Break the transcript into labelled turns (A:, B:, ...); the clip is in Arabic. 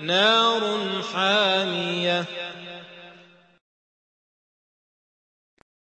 A: نار حامية.